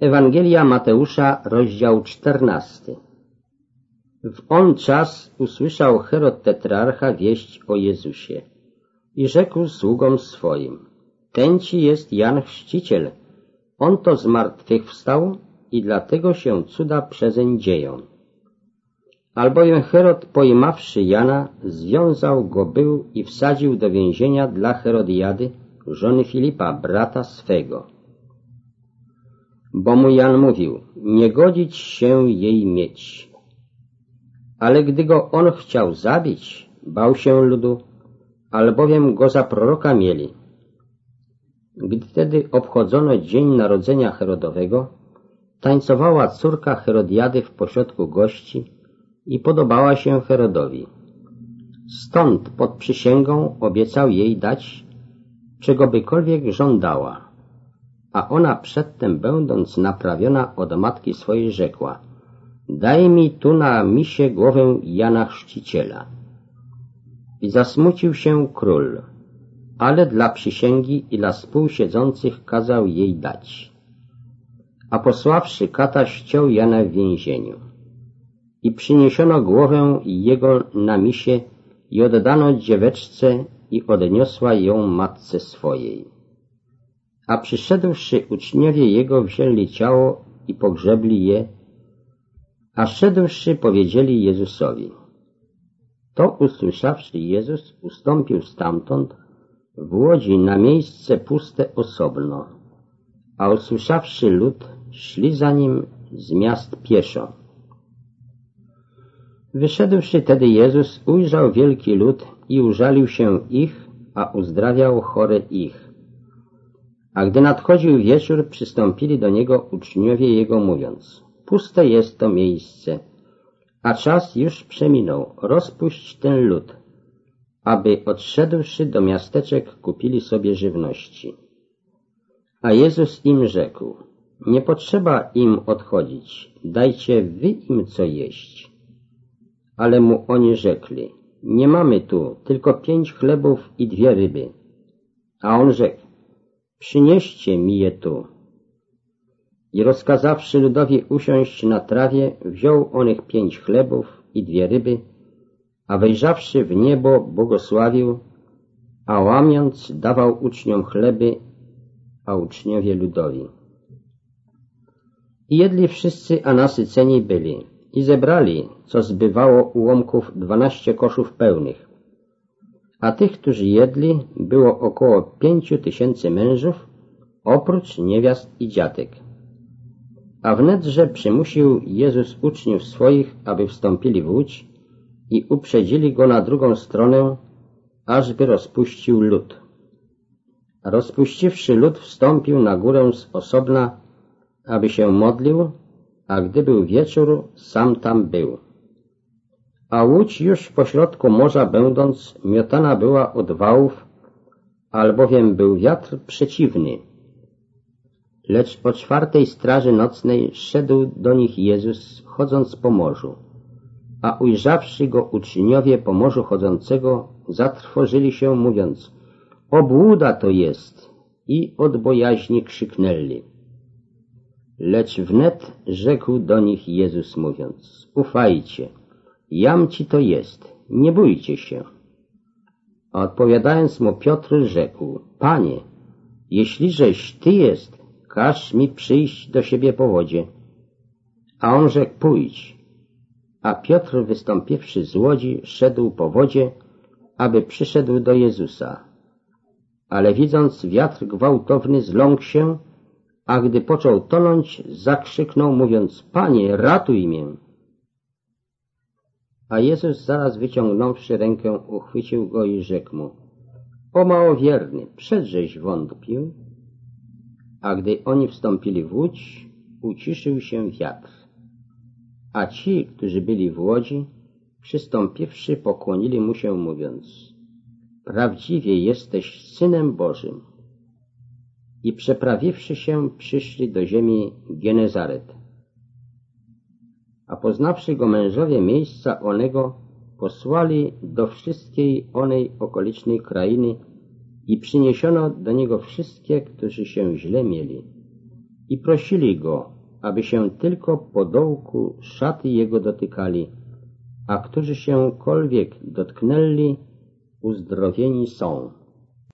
Ewangelia Mateusza, rozdział czternasty. W on czas usłyszał Herod Tetrarcha wieść o Jezusie i rzekł sługom swoim, ten ci jest Jan Chrzciciel, on to z martwych wstał i dlatego się cuda przezeń dzieją. Albowiem Herod pojmawszy Jana, związał go był i wsadził do więzienia dla Herodiady, żony Filipa, brata swego bo mu Jan mówił, nie godzić się jej mieć. Ale gdy go on chciał zabić, bał się ludu, albowiem go za proroka mieli. Gdy tedy obchodzono dzień narodzenia Herodowego, tańcowała córka Herodiady w pośrodku gości i podobała się Herodowi. Stąd pod przysięgą obiecał jej dać, czego bykolwiek żądała a ona przedtem będąc naprawiona od matki swojej rzekła Daj mi tu na misie głowę Jana Chrzciciela. I zasmucił się król, ale dla przysięgi i dla współsiedzących kazał jej dać. A posławszy kata ściął Jana w więzieniu. I przyniesiono głowę jego na misie i oddano dzieweczce i odniosła ją matce swojej. A przyszedłszy uczniowie jego wzięli ciało i pogrzebli je, a szedłszy powiedzieli Jezusowi. To usłyszawszy Jezus ustąpił stamtąd w łodzi na miejsce puste osobno, a usłyszawszy lud, szli za nim z miast pieszo. Wyszedłszy tedy Jezus, ujrzał wielki lud i użalił się ich, a uzdrawiał chore ich a gdy nadchodził wieczór, przystąpili do niego uczniowie jego, mówiąc, puste jest to miejsce, a czas już przeminął, rozpuść ten lud, aby odszedłszy do miasteczek kupili sobie żywności. A Jezus im rzekł, nie potrzeba im odchodzić, dajcie wy im co jeść. Ale mu oni rzekli, nie mamy tu tylko pięć chlebów i dwie ryby. A on rzekł, przynieście mi je tu. I rozkazawszy ludowi usiąść na trawie, wziął onych pięć chlebów i dwie ryby, a wejrzawszy w niebo, błogosławił, a łamiąc dawał uczniom chleby, a uczniowie ludowi. I jedli wszyscy, a nasyceni byli, i zebrali, co zbywało ułomków, dwanaście koszów pełnych, a tych, którzy jedli, było około pięciu tysięcy mężów, oprócz niewiast i dziatek. A wnetże przymusił Jezus uczniów swoich, aby wstąpili w łódź i uprzedzili go na drugą stronę, ażby rozpuścił lud. Rozpuściwszy lud, wstąpił na górę z osobna, aby się modlił, a gdy był wieczór, sam tam był a łódź już pośrodku morza będąc miotana była od wałów, albowiem był wiatr przeciwny. Lecz po czwartej straży nocnej szedł do nich Jezus, chodząc po morzu. A ujrzawszy go uczniowie po morzu chodzącego, zatrwożyli się, mówiąc, obłuda to jest, i od bojaźni krzyknęli. Lecz wnet rzekł do nich Jezus, mówiąc, ufajcie, Jam ci to jest, nie bójcie się. A odpowiadając mu Piotr rzekł, Panie, jeśliżeś Ty jest, każ mi przyjść do siebie po wodzie. A on rzekł, pójdź. A Piotr wystąpiwszy z łodzi, szedł po wodzie, aby przyszedł do Jezusa. Ale widząc wiatr gwałtowny, zląkł się, a gdy począł tonąć, zakrzyknął, mówiąc, Panie, ratuj mię. A Jezus zaraz wyciągnąwszy rękę, uchwycił go i rzekł mu, o małowierny, przedżeś wątpił? A gdy oni wstąpili w łódź, uciszył się wiatr. A ci, którzy byli w łodzi, przystąpiwszy, pokłonili mu się, mówiąc, prawdziwie jesteś Synem Bożym. I przeprawiwszy się, przyszli do ziemi Genezaret a poznawszy go mężowie miejsca onego, posłali do wszystkiej onej okolicznej krainy i przyniesiono do niego wszystkie, którzy się źle mieli. i prosili go, aby się tylko po dołku szaty jego dotykali, a którzy się kolwiek dotknęli, uzdrowieni są.